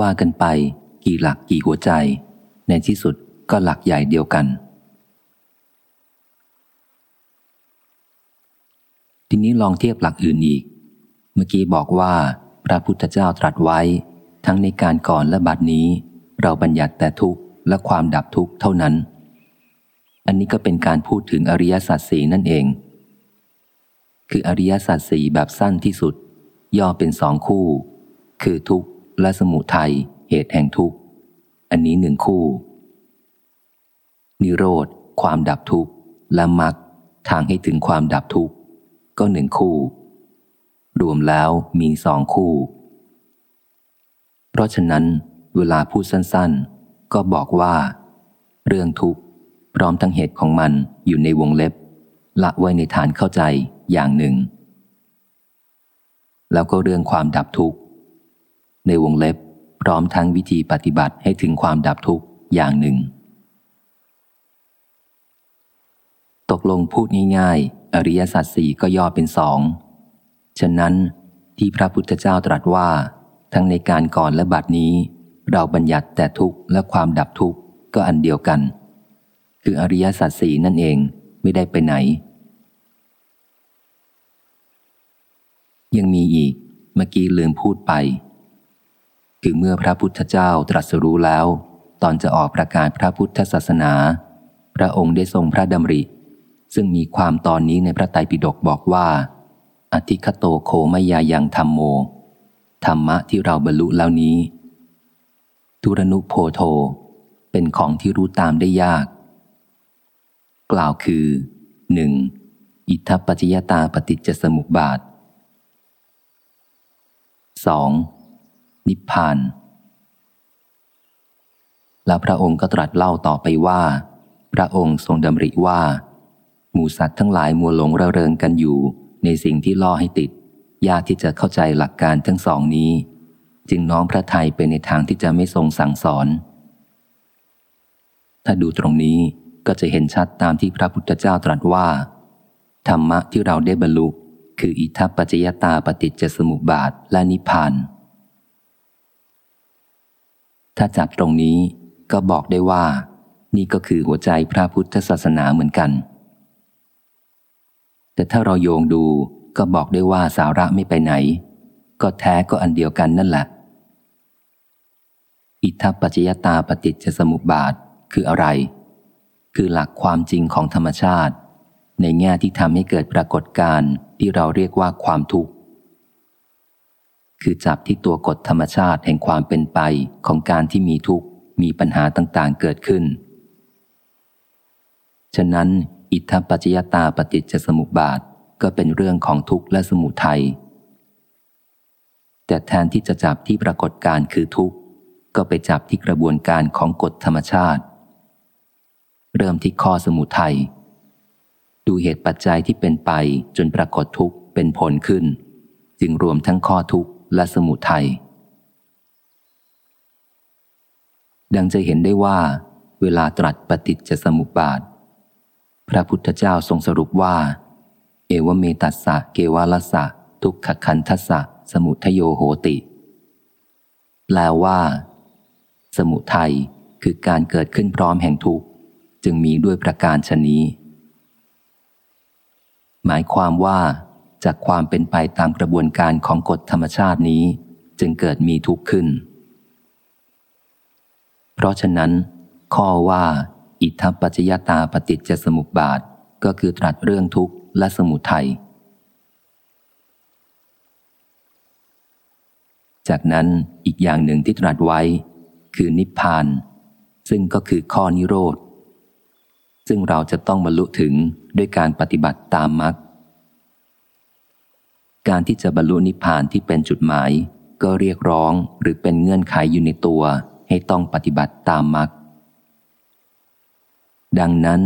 ว่ากันไป กี่หลักกี่หัวใจ ในที่สุดก็หลักใหญ่เดียวกัน ทีนี้ลองเทียบหลักอื่นอีก เมื่อกี้บอกว่า พระพุทธเจ้าตรัสไว้ ทั้งในการก่อนและบัดนี้ เราบัญญัติแต่ทุกข์และความดับทุกข์เท่านั้น อันนี้ก็เป็นการพูดถึงอริยสัจสีนั่นเอง คืออริยสัจสีแบบสั้นที่สุด ย่อเป็นสองคู่ คือทุกข์ และสมุทัยเหตุแห่งทุกข์อันนี้หนึ่งคู่ นิโรธ ความดับทุกข์และมรรคทางให้ถึงความดับทุกข์ก็หนึ่งคู่ รวมแล้วมีสองคู่ เพราะฉะนั้น เวลาพูดสั้นๆ ก็บอกว่า เรื่องทุกข์พร้อมทั้งเหตุของมันอยู่ในวงเล็บ ละไว้ในฐานเข้าใจอย่างหนึ่ง แล้วก็เรื่องความดับทุกข์ ในวงเล็บ พร้อมทั้งวิธีปฏิบัติให้ถึงความดับทุกข์อย่างหนึ่ง ตกลงพูดง่ายๆ อริยสัจสี่ก็ย่อเป็นสอง ฉะนั้นที่พระพุทธเจ้าตรัสว่า ทั้งในการก่อนและบัดนี้ เราบัญญัติแต่ทุกข์และความดับทุกข์ก็อันเดียวกัน คืออริยสัจสี่นั่นเองไม่ได้ไปไหน ยังมีอีกเมื่อกี้ลืมพูดไป คือเมื่อพระพุทธเจ้าตรัสรู้แล้ว ตอนจะออกประกาศพระพุทธศาสนา พระองค์ได้ทรงพระดำริ ซึ่งมีความตอนนี้ในพระไตรปิฎกบอกว่า อธิคโตโคมยายังธรรมโม ธรรมะที่เราบรรลุแล้วนี้ ทุรนุโพโท เป็นของที่รู้ตามได้ยาก กล่าวคือหนึ่งอิทัปปัจยตาปฏิจจสมุปบาท 2. นิพพาน แล้วพระองค์ก็ตรัสเล่าต่อไปว่า พระองค์ทรงดำริว่า หมูสัตว์ทั้งหลายมัวหลงระเริงกันอยู่ ในสิ่งที่ล่อให้ติด ยากที่จะเข้าใจหลักการทั้งสองนี้ จึงน้อมพระไทยไปในทางที่จะไม่ทรงสั่งสอน ถ้าดูตรงนี้ก็จะเห็นชัดตามที่พระพุทธเจ้าตรัสว่า ธรรมะที่เราได้บรรลุคืออิทัปปัจจยตาปฏิจจสมุปบาทและนิพพาน ถ้าจับตรงนี้ก็บอกได้ว่า นี่ก็คือหัวใจพระพุทธศาสนาเหมือนกัน แต่ถ้าเราโยงดูก็บอกได้ว่าสาระไม่ไปไหน ก็แท้ก็อันเดียวกันนั่นแหละ อิทัปปัจจยตาปฏิจจสมุปบาทคืออะไร คือหลักความจริงของธรรมชาติ ในแง่ที่ทำให้เกิดปรากฏการณ์ที่เราเรียกว่าความทุกข์ คือจับที่ตัวกฎธรรมชาติแห่งความเป็นไปของการที่มีทุกข์มีปัญหาต่างๆเกิดขึ้น ฉะนั้น อิทธปัจจยตาปฏิจจสมุปบาทก็เป็นเรื่องของทุกข์และสมุทัยแต่แทนที่จะจับที่ปรากฏการคือทุกข์ก็ไปจับที่กระบวนการของกฎธรรมชาติ เริ่มที่ข้อสมุทัยดูเหตุปัจจัยที่เป็นไปจนปรากฏทุกข์เป็นผลขึ้น จึงรวมทั้งข้อทุกข์ และสมุทัย ดังจะเห็นได้ว่า เวลาตรัสปฏิจจสมุปบาท พระพุทธเจ้าทรงสรุปว่า เอวเมตัสสะเกวาลสะ ทุกขคันทัสสะ สมุทโยโหติ แปลว่า สมุทัยคือการเกิดขึ้นพร้อมแห่งทุกข์ จึงมีด้วยประการชนี้ หมายความว่า จากความเป็นไปตามกระบวนการของกฎธรรมชาตินี้ จึงเกิดมีทุกข์ขึ้น เพราะฉะนั้น ข้อว่า อิทัปปัจจยตาปฏิจจสมุปบาทก็คือตรัสเรื่องทุกข์และสมุทัยจากนั้นอีกอย่างหนึ่งที่ตรัสไว้ คือนิพพาน ซึ่งก็คือข้อนิโรธ ซึ่งเราจะต้องบรรลุถึงด้วยการปฏิบัติตามมรรค การที่จะบรรลุนิพพานที่เป็นจุดหมาย ก็เรียกร้องหรือเป็นเงื่อนไขยอยู่ในตัว ให้ต้องปฏิบัติตามมรรคดังนั้น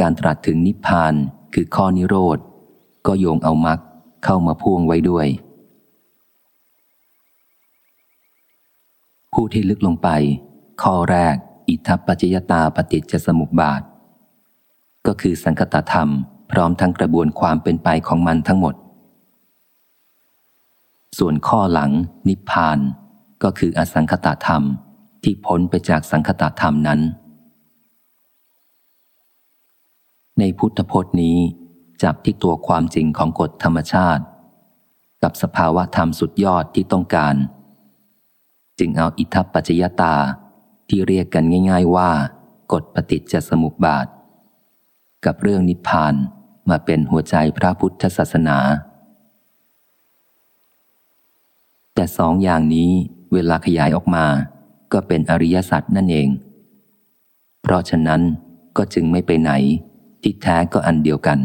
การตรัสถึงนิพพานคือข้อนิโรธ ก็โยงเอามรรคเข้ามาพ่วงไว้ด้วย ผู้ที่ลึกลงไป ข้อแรก อิทัปปัจจยตาปฏิจจสมุปบาท ก็คือสังคตธรรม พร้อมทั้งกระบวนความเป็นไปของมันทั้งหมด ส่วนข้อหลัง นิพพาน ก็คืออสังคตธรรมที่พ้นไปจากสังคตธรรมนั้น ในพุทธพจน์นี้จับที่ตัวความจริงของกฎธรรมชาติ กับสภาวะธรรมสุดยอดที่ต้องการ จึงเอาอิทัปปัจจยตาที่เรียกกันง่าย ๆว่า กฎปฏิจจสมุปบาท กับเรื่องนิพพานมาเป็นหัวใจพระพุทธศาสนา แต่สองอย่างนี้เวลาขยายออกมา ก็เป็นอริยสัจนั่นเอง เพราะฉะนั้นก็จึงไม่ไปไหน ที่แท้ก็อันเดียวกัน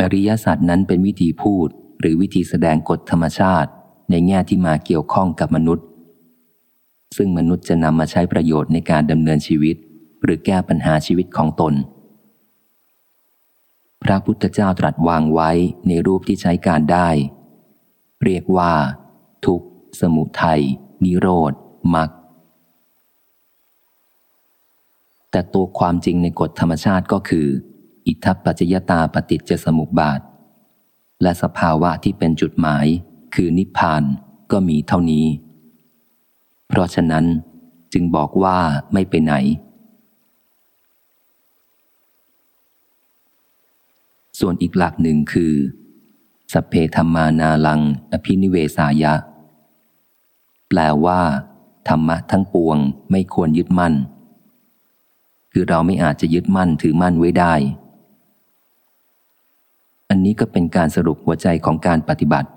อริยสัจนั้นเป็นวิธีพูดหรือวิธีแสดงกฎธรรมชาติในแง่ที่มาเกี่ยวข้องกับมนุษย์ ซึ่งมนุษย์จะนำมาใช้ประโยชน์ในการดำเนินชีวิต หรือแก้ปัญหาชีวิตของตน ระพุทธเจ้าตรัสวางไว้ในรูปที่ใช้การได้ เรียกว่า ทุกสมุทัยนิโรธมรรคแต่ตัวความจริงในกฎธรรมชาติก็คือ อิทัปปัจจยตาปฏิจจสมุปบาท และสภาวะที่เป็นจุดหมาย คือนิพพานก็มีเท่านี้ เพราะฉะนั้นจึงบอกว่าไม่ไปไหน ส่วนอีกหลักหนึ่งคือ สัพเพธรรมานาลัง อภินิเวสายะ แปลว่า ธรรมะทั้งปวงไม่ควรยึดมั่น คือเราไม่อาจจะยึดมั่นถือมั่นไว้ได้ อันนี้ก็เป็นการสรุปหัวใจของการปฏิบัติ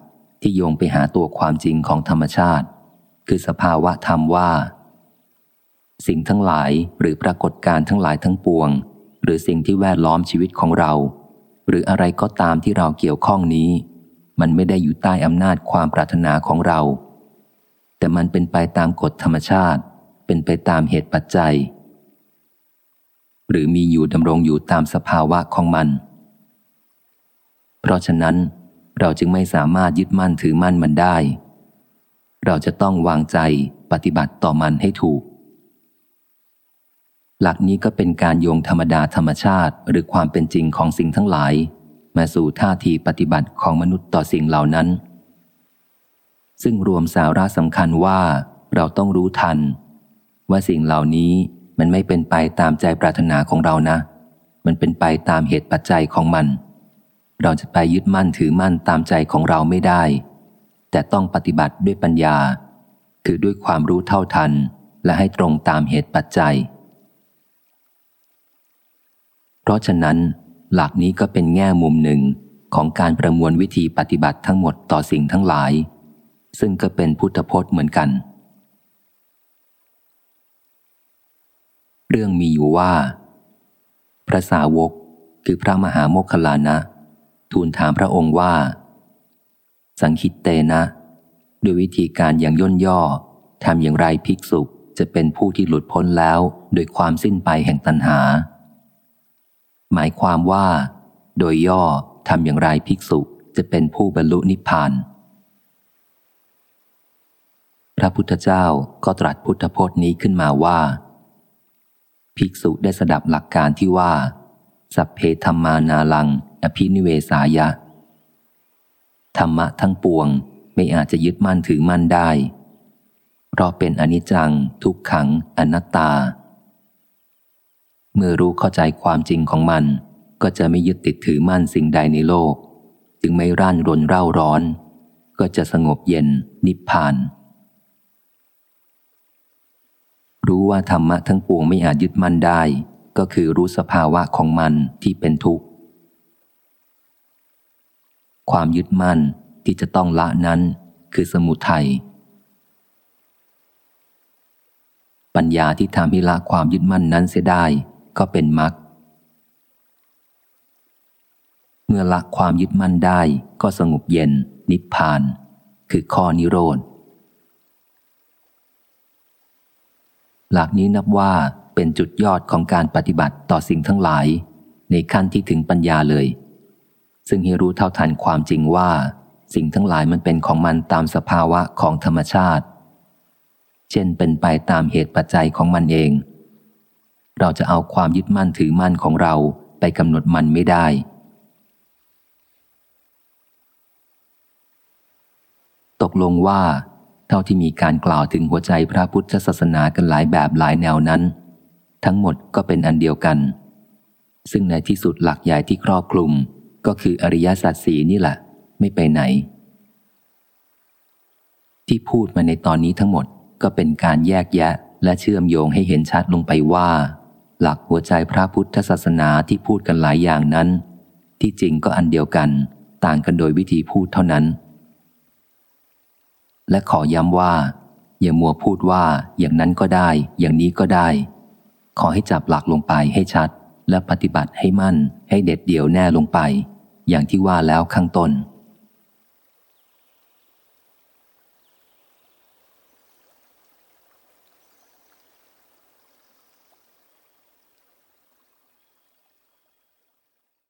ที่โยงไปหาตัวความจริงของธรรมชาติ คือสภาวะธรรมว่า สิ่งทั้งหลายหรือปรากฏการทั้งหลายทั้งปวง หรือสิ่งที่แวดล้อมชีวิตของเรา หรืออะไรก็ตามที่เราเกี่ยวข้องนี้ มันไม่ได้อยู่ใต้อำนาจความปรารถนาของเรา แต่มันเป็นไปตามกฎธรรมชาติ เป็นไปตามเหตุปัจจัย หรือมีอยู่ดำรงอยู่ตามสภาวะของมัน เพราะฉะนั้น เราจึงไม่สามารถยึดมั่นถือมั่นมันได้ เราจะต้องวางใจปฏิบัติต่อมันให้ถูก หลักนี้ก็เป็นการโยงธรรมดาธรรมชาติ หรือความเป็นจริงของสิ่งทั้งหลาย มาสู่ท่าทีปฏิบัติของมนุษย์ต่อสิ่งเหล่านั้น ซึ่งรวมสาระสำคัญว่าเราต้องรู้ทัน ว่าสิ่งเหล่านี้มันไม่เป็นไปตามใจปรารถนาของเรานะ มันเป็นไปตามเหตุปัจจัยของมัน เราจะไปยึดมั่นถือมั่นตามใจของเราไม่ได้ แต่ต้องปฏิบัติด้วยปัญญา คือด้วยความรู้เท่าทัน และให้ตรงตามเหตุปัจจัย เพราะฉะนั้น หลักนี้ก็เป็นแง่มุมหนึ่งของการประมวลวิธีปฏิบัติทั้งหมดต่อสิ่งทั้งหลาย ซึ่งก็เป็นพุทธพจน์เหมือนกัน เรื่องมีอยู่ว่า พระสาวกคือพระมหาโมคคลานะ ทูลถามพระองค์ว่า สังคิตเตนะด้วยวิธีการอย่างย่นย่อทำอย่างไรภิกษุจะเป็นผู้ที่หลุดพ้นแล้วโดยความสิ้นไปแห่งตัณหา หมายความว่า โดยย่อทำอย่างไรภิกษุจะเป็นผู้บรรลุนิพพาน พระพุทธเจ้าก็ตรัสพุทธพจน์นี้ขึ้นมาว่า ภิกษุได้สดับหลักการที่ว่า สัพเพธรรมานาลัง อภินิเวสายะ ธรรมะทั้งปวงไม่อาจจะยึดมั่นถือมั่นได้ เพราะเป็นอนิจจัง ทุกขัง อนัตตา เมื่อรู้เข้าใจความจริงของมัน ก็จะไม่ยึดติดถือมั่นสิ่งใดในโลก จึงไม่ร่านรนเร่าร้อน ก็จะสงบเย็นนิพพาน รู้ว่าธรรมะทั้งปวงไม่อาจยึดมั่นได้ ก็คือรู้สภาวะของมันที่เป็นทุกข์ ความยึดมั่นที่จะต้องละนั้นคือสมุทัยปัญญาที่ทำให้ละความยึดมั่นนั้นเสียได้ ก็เป็นมรรคเมื่อละความยึดมั่นได้ก็สงบเย็น นิพพาน คือข้อนิโรธ หลักนี้นับว่าเป็นจุดยอดของการปฏิบัติต่อสิ่งทั้งหลาย ในขั้นที่ถึงปัญญาเลย ซึ่งให้รู้เท่าทันความจริงว่า สิ่งทั้งหลายมันเป็นของมันตามสภาวะของธรรมชาติ เช่นเป็นไปตามเหตุปัจจัยของมันเอง เราจะเอาความยึดมั่นถือมั่นของเราไปกำหนดมันไม่ได้ ตกลงว่า เท่าที่มีการกล่าวถึงหัวใจพระพุทธศาสนากันหลายแบบหลายแนวนั้น ทั้งหมดก็เป็นอันเดียวกัน ซึ่งในที่สุดหลักใหญ่ที่ครอบคลุมก็คืออริยสัจสีนี่แหละ ไม่ไปไหน ที่พูดมาในตอนนี้ทั้งหมดก็เป็นการแยกแยะและเชื่อมโยงให้เห็นชัดลงไปว่า หลักหัวใจพระพุทธศาสนาที่พูดกันหลายอย่างนั้น ที่จริงก็อันเดียวกัน ต่างกันโดยวิธีพูดเท่านั้น และขอย้ำว่า อย่ามัวพูดว่าอย่างนั้นก็ได้ อย่างนี้ก็ได้ ขอให้จับหลักลงไปให้ชัด และปฏิบัติให้มั่น ให้เด็ดเดี่ยวแน่ลงไป อย่างที่ว่าแล้วข้างต้น